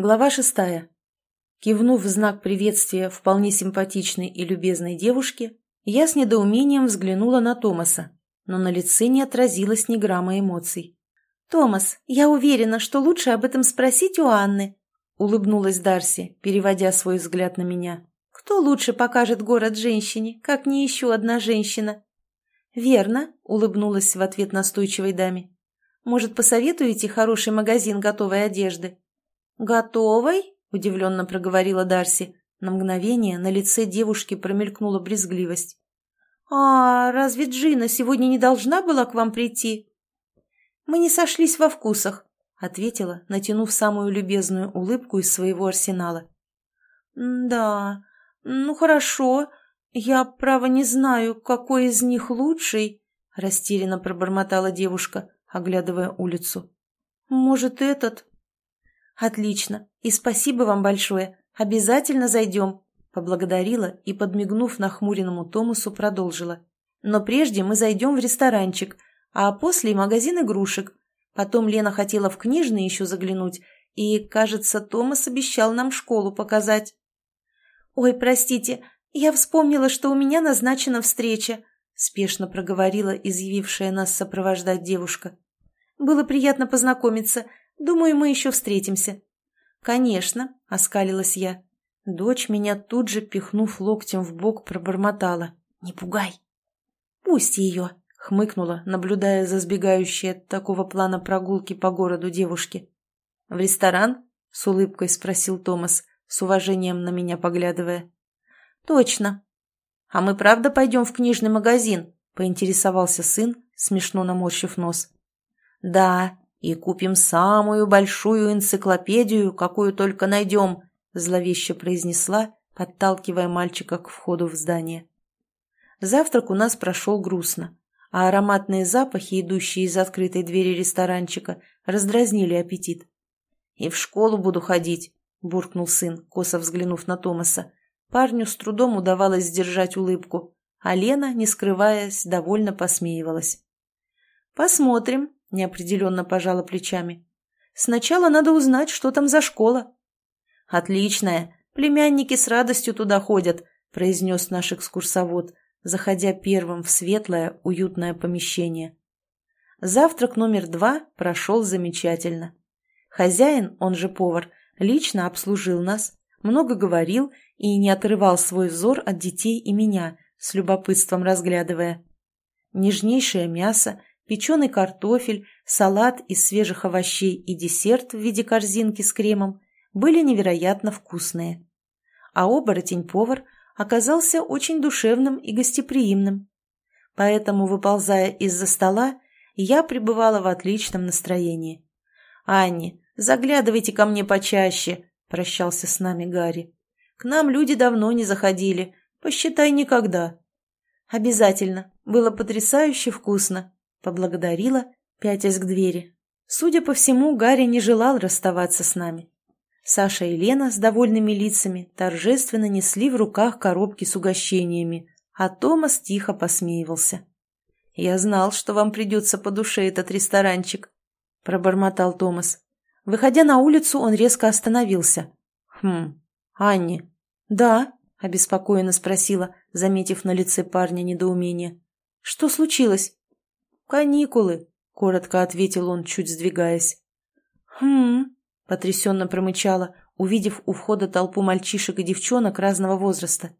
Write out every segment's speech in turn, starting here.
Глава шестая. Кивнув в знак приветствия вполне симпатичной и любезной девушке, я с недоумением взглянула на Томаса, но на лице не отразилось ни грамма эмоций. «Томас, я уверена, что лучше об этом спросить у Анны», — улыбнулась Дарси, переводя свой взгляд на меня. «Кто лучше покажет город женщине, как не еще одна женщина?» «Верно», — улыбнулась в ответ настойчивой даме. «Может, посоветуете хороший магазин готовой одежды?» «Готовой?» – удивленно проговорила Дарси. На мгновение на лице девушки промелькнула брезгливость. «А разве Джина сегодня не должна была к вам прийти?» «Мы не сошлись во вкусах», — ответила, натянув самую любезную улыбку из своего арсенала. «Да, ну хорошо. Я, право, не знаю, какой из них лучший», — растерянно пробормотала девушка, оглядывая улицу. «Может, этот?» «Отлично. И спасибо вам большое. Обязательно зайдем», — поблагодарила и, подмигнув нахмуренному Томасу, продолжила. «Но прежде мы зайдем в ресторанчик, а после магазин игрушек. Потом Лена хотела в книжный еще заглянуть, и, кажется, Томас обещал нам школу показать». «Ой, простите, я вспомнила, что у меня назначена встреча», — спешно проговорила изъявившая нас сопровождать девушка. «Было приятно познакомиться. Думаю, мы еще встретимся». «Конечно», — оскалилась я. Дочь меня тут же, пихнув локтем в бок, пробормотала. «Не пугай». «Пусть ее», — хмыкнула, наблюдая за сбегающей от такого плана прогулки по городу девушки. «В ресторан?» — с улыбкой спросил Томас, с уважением на меня поглядывая. «Точно». «А мы правда пойдем в книжный магазин?» — поинтересовался сын, смешно наморщив нос. «Да, и купим самую большую энциклопедию, какую только найдем», зловеще произнесла, подталкивая мальчика к входу в здание. Завтрак у нас прошел грустно, а ароматные запахи, идущие из открытой двери ресторанчика, раздразнили аппетит. «И в школу буду ходить», — буркнул сын, косо взглянув на Томаса. Парню с трудом удавалось сдержать улыбку, а Лена, не скрываясь, довольно посмеивалась. «Посмотрим», — неопределенно пожала плечами. «Сначала надо узнать, что там за школа». «Отличная. Племянники с радостью туда ходят», — произнес наш экскурсовод, заходя первым в светлое, уютное помещение. Завтрак номер два прошел замечательно. Хозяин, он же повар, лично обслужил нас, много говорил и не отрывал свой взор от детей и меня, с любопытством разглядывая. Нежнейшее мясо, печеный картофель, салат из свежих овощей и десерт в виде корзинки с кремом были невероятно вкусные. А оборотень-повар оказался очень душевным и гостеприимным. Поэтому, выползая из-за стола, я пребывала в отличном настроении. «Анни, заглядывайте ко мне почаще», – прощался с нами Гарри. «К нам люди давно не заходили, посчитай никогда». «Обязательно, было потрясающе вкусно», Поблагодарила, пятясь к двери. Судя по всему, Гарри не желал расставаться с нами. Саша и Лена с довольными лицами торжественно несли в руках коробки с угощениями, а Томас тихо посмеивался. «Я знал, что вам придется по душе этот ресторанчик», — пробормотал Томас. Выходя на улицу, он резко остановился. «Хм, Анни». «Да», — обеспокоенно спросила, заметив на лице парня недоумение. «Что случилось?» «Каникулы», — коротко ответил он, чуть сдвигаясь. «Хм...» — потрясенно промычала, увидев у входа толпу мальчишек и девчонок разного возраста.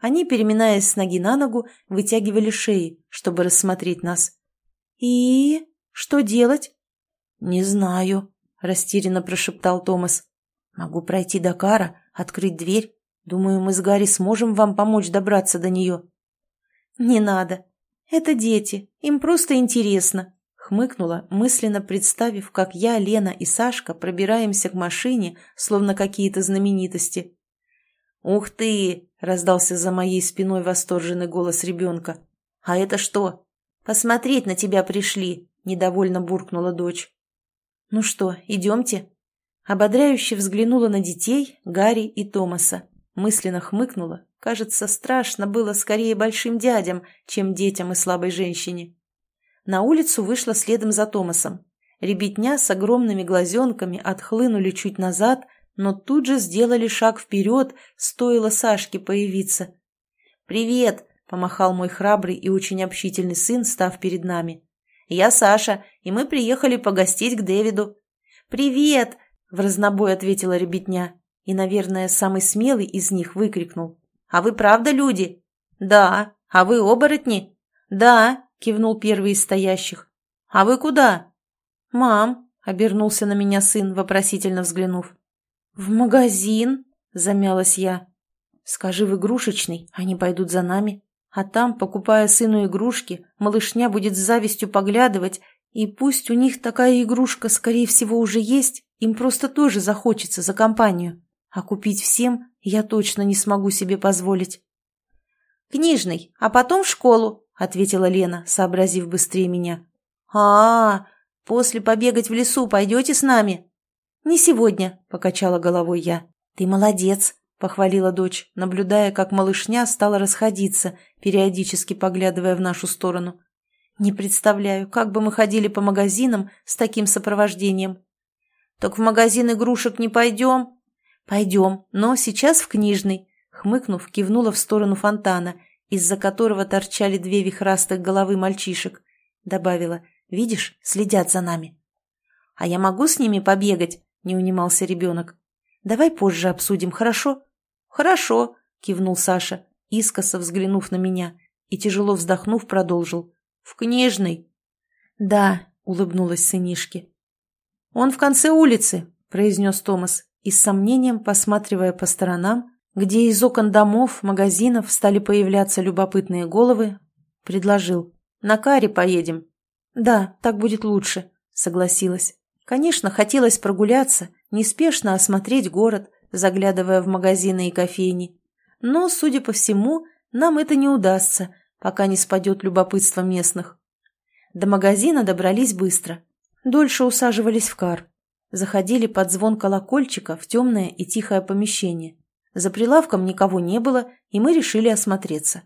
Они, переминаясь с ноги на ногу, вытягивали шеи, чтобы рассмотреть нас. «И... что делать?» «Не знаю», — растерянно прошептал Томас. «Могу пройти до Кара, открыть дверь. Думаю, мы с Гарри сможем вам помочь добраться до нее». «Не надо. «Это дети, им просто интересно», — хмыкнула, мысленно представив, как я, Лена и Сашка пробираемся к машине, словно какие-то знаменитости. «Ух ты!» — раздался за моей спиной восторженный голос ребенка. «А это что?» «Посмотреть на тебя пришли», — недовольно буркнула дочь. «Ну что, идемте?» Ободряюще взглянула на детей, Гарри и Томаса, мысленно хмыкнула Кажется, страшно было скорее большим дядям, чем детям и слабой женщине. На улицу вышла следом за Томасом. Ребятня с огромными глазенками отхлынули чуть назад, но тут же сделали шаг вперед, стоило Сашке появиться. «Привет!» — помахал мой храбрый и очень общительный сын, став перед нами. «Я Саша, и мы приехали погостить к Дэвиду». «Привет!» — в разнобой ответила ребятня, и, наверное, самый смелый из них выкрикнул. «А вы правда люди?» «Да. А вы оборотни?» «Да», — кивнул первый из стоящих. «А вы куда?» «Мам», — обернулся на меня сын, вопросительно взглянув. «В магазин?» — замялась я. «Скажи в игрушечный, они пойдут за нами. А там, покупая сыну игрушки, малышня будет с завистью поглядывать, и пусть у них такая игрушка, скорее всего, уже есть, им просто тоже захочется за компанию. А купить всем я точно не смогу себе позволить». «Книжный, а потом в школу», — ответила Лена, сообразив быстрее меня. а, -а, -а после побегать в лесу пойдете с нами?» «Не сегодня», — покачала головой я. «Ты молодец», — похвалила дочь, наблюдая, как малышня стала расходиться, периодически поглядывая в нашу сторону. «Не представляю, как бы мы ходили по магазинам с таким сопровождением». «Так в магазин игрушек не пойдем?» «Пойдем, но сейчас в книжный», Хмыкнув, кивнула в сторону фонтана, из-за которого торчали две вихрастых головы мальчишек. Добавила, видишь, следят за нами. «А я могу с ними побегать?» – не унимался ребенок. «Давай позже обсудим, хорошо?» «Хорошо», – кивнул Саша, искоса взглянув на меня, и, тяжело вздохнув, продолжил. «В книжный». «Да», – улыбнулась сынишке. «Он в конце улицы», – произнес Томас, и с сомнением, посматривая по сторонам, где из окон домов, магазинов стали появляться любопытные головы, предложил. «На каре поедем». «Да, так будет лучше», — согласилась. Конечно, хотелось прогуляться, неспешно осмотреть город, заглядывая в магазины и кофейни. Но, судя по всему, нам это не удастся, пока не спадет любопытство местных. До магазина добрались быстро. Дольше усаживались в кар. Заходили под звон колокольчика в темное и тихое помещение. За прилавком никого не было, и мы решили осмотреться.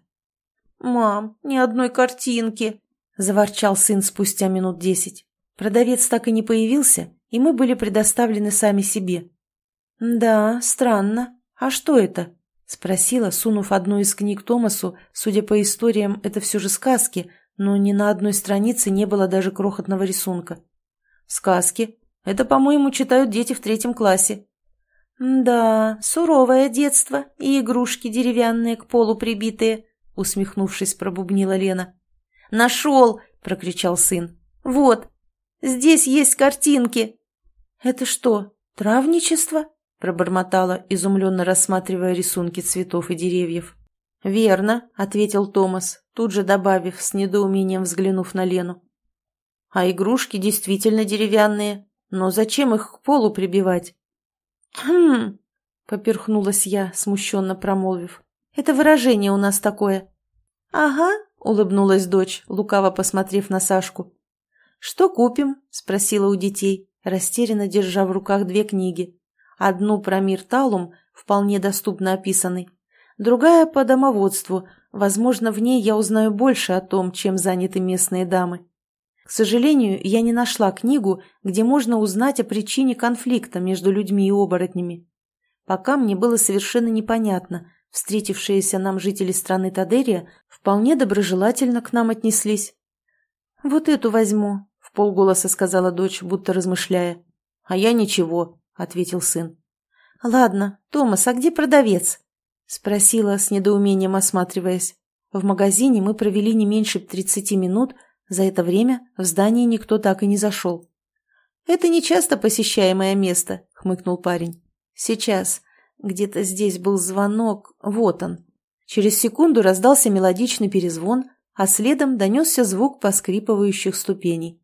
«Мам, ни одной картинки!» – заворчал сын спустя минут десять. Продавец так и не появился, и мы были предоставлены сами себе. «Да, странно. А что это?» – спросила, сунув одну из книг Томасу. Судя по историям, это все же сказки, но ни на одной странице не было даже крохотного рисунка. «Сказки. Это, по-моему, читают дети в третьем классе», «Да, суровое детство и игрушки деревянные к полу прибитые», — усмехнувшись, пробубнила Лена. «Нашел!» — прокричал сын. «Вот, здесь есть картинки». «Это что, травничество?» — пробормотала, изумленно рассматривая рисунки цветов и деревьев. «Верно», — ответил Томас, тут же добавив, с недоумением взглянув на Лену. «А игрушки действительно деревянные, но зачем их к полу прибивать?» «Хм...» — поперхнулась я, смущенно промолвив. «Это выражение у нас такое». «Ага», — улыбнулась дочь, лукаво посмотрев на Сашку. «Что купим?» — спросила у детей, растерянно держа в руках две книги. Одну про мир Талум, вполне доступно описанный, другая по домоводству, возможно, в ней я узнаю больше о том, чем заняты местные дамы. К сожалению, я не нашла книгу, где можно узнать о причине конфликта между людьми и оборотнями. Пока мне было совершенно непонятно, встретившиеся нам жители страны Тадерия вполне доброжелательно к нам отнеслись. «Вот эту возьму», — в полголоса сказала дочь, будто размышляя. «А я ничего», — ответил сын. «Ладно, Томас, а где продавец?» — спросила с недоумением осматриваясь. В магазине мы провели не меньше тридцати минут, — за это время в здание никто так и не зашел. «Это не часто посещаемое место», — хмыкнул парень. «Сейчас. Где-то здесь был звонок. Вот он». Через секунду раздался мелодичный перезвон, а следом донесся звук поскрипывающих ступеней.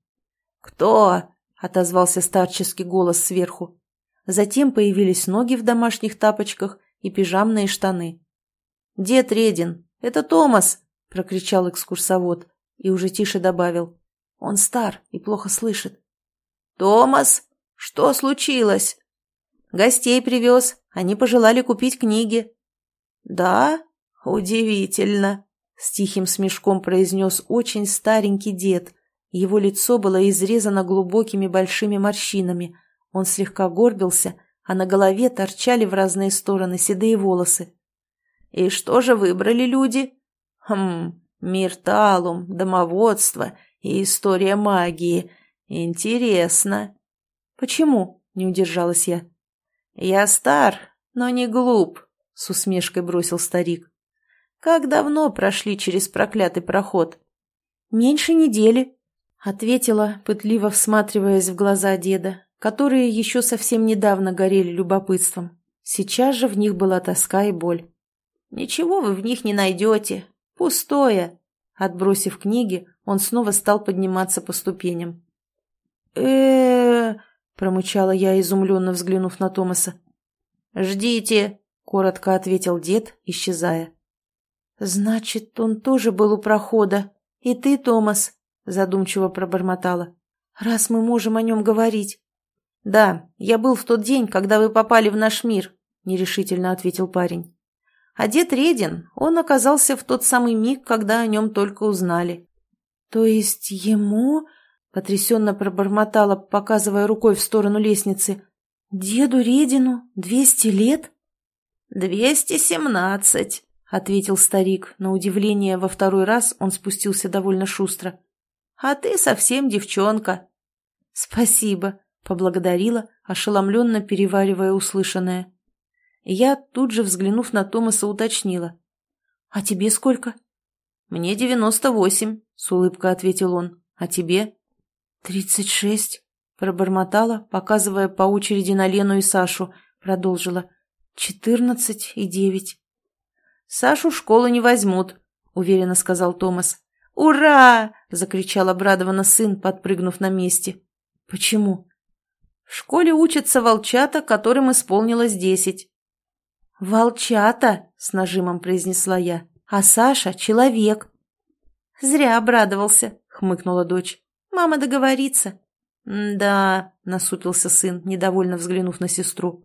«Кто?» — отозвался старческий голос сверху. Затем появились ноги в домашних тапочках и пижамные штаны. «Дед Редин, это Томас!» — прокричал экскурсовод и уже тише добавил. Он стар и плохо слышит. «Томас, что случилось?» «Гостей привез. Они пожелали купить книги». «Да? Удивительно!» — с тихим смешком произнес очень старенький дед. Его лицо было изрезано глубокими большими морщинами. Он слегка горбился, а на голове торчали в разные стороны седые волосы. «И что же выбрали люди?» «Хм, мир Талум, домоводство и история магии. Интересно». «Почему?» — не удержалась я. «Я стар, но не глуп», — с усмешкой бросил старик. «Как давно прошли через проклятый проход?» «Меньше недели», — ответила, пытливо всматриваясь в глаза деда, которые еще совсем недавно горели любопытством. Сейчас же в них была тоска и боль. «Ничего вы в них не найдете. Пустое!» Отбросив книги, он снова стал подниматься по ступеням. э промычала я, изумленно взглянув на Томаса. «Ждите!» — коротко ответил дед, исчезая. «Значит, он тоже был у прохода. И ты, Томас?» — задумчиво пробормотала. «Раз мы можем о нем говорить». «Да, я был в тот день, когда вы попали в наш мир», — нерешительно ответил парень. А дед Редин, он оказался в тот самый миг, когда о нем только узнали. «То есть ему...» — потрясенно пробормотала, показывая рукой в сторону лестницы. «Деду Редину двести лет?» «Двести семнадцать», — ответил старик. На удивление, во второй раз он спустился довольно шустро. «А ты совсем девчонка». «Спасибо», Поблагодарила, ошеломленно переваривая услышанное. Я, тут же взглянув на Томаса, уточнила. «А тебе сколько?» «Мне девяносто восемь», — с улыбкой ответил он. «А тебе?» «Тридцать шесть», — пробормотала, показывая по очереди на Лену и Сашу, продолжила. «Четырнадцать и девять». «Сашу в школу не возьмут», — уверенно сказал Томас. «Ура!» — закричал обрадованно сын, подпрыгнув на месте. «Почему?» В школе учатся волчата, которым исполнилось десять. «Волчата!» — с нажимом произнесла я. «А Саша — человек!» «Зря обрадовался!» — хмыкнула дочь. «Мама договорится!» «Да», — насупился сын, недовольно взглянув на сестру.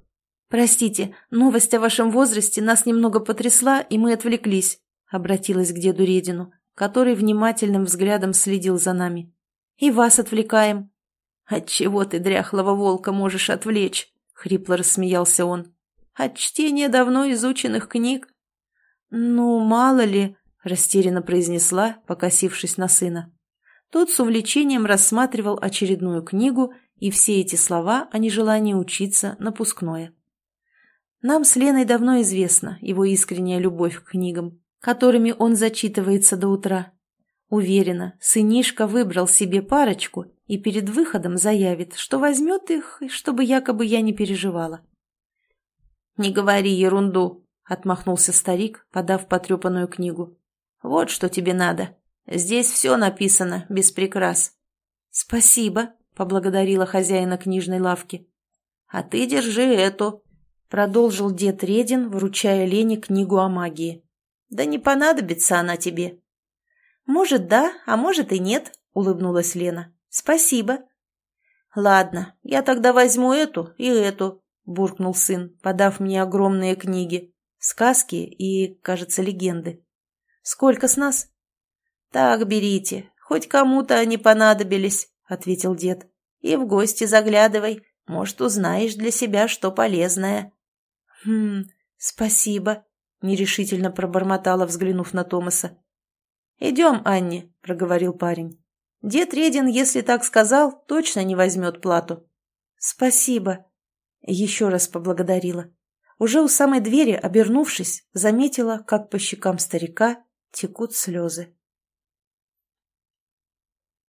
«Простите, новость о вашем возрасте нас немного потрясла, и мы отвлеклись», — обратилась к деду Редину, который внимательным взглядом следил за нами. «И вас отвлекаем. «Отчего ты дряхлого волка можешь отвлечь?» — хрипло рассмеялся он. «От чтения давно изученных книг». «Ну, мало ли», — растерянно произнесла, покосившись на сына. Тот с увлечением рассматривал очередную книгу, и все эти слова о нежелании учиться напускное. Нам с Леной давно известна его искренняя любовь к книгам, которыми он зачитывается до утра. Уверена, сынишка выбрал себе парочку и перед выходом заявит, что возьмет их, чтобы якобы я не переживала. «Не говори ерунду», — отмахнулся старик, подав потрепанную книгу. «Вот что тебе надо. Здесь все написано, без прикрас». «Спасибо», — поблагодарила хозяина книжной лавки. «А ты держи эту», — продолжил дед Редин, вручая Лене книгу о магии. «Да не понадобится она тебе. «Может, да, а может и нет», — улыбнулась Лена. «Спасибо». «Ладно, я тогда возьму эту и эту», — буркнул сын, подав мне огромные книги. Сказки и, кажется, легенды. «Сколько с нас?» «Так, берите. Хоть кому-то они понадобились», — ответил дед. «И в гости заглядывай. Может, узнаешь для себя что полезное». «Хм, спасибо», — нерешительно пробормотала, взглянув на Томаса. «Идем, Анни», — проговорил парень. «Дед Редин, если так сказал, точно не возьмет плату». «Спасибо», — еще раз поблагодарила. Уже у самой двери, обернувшись, заметила, как по щекам старика текут слезы.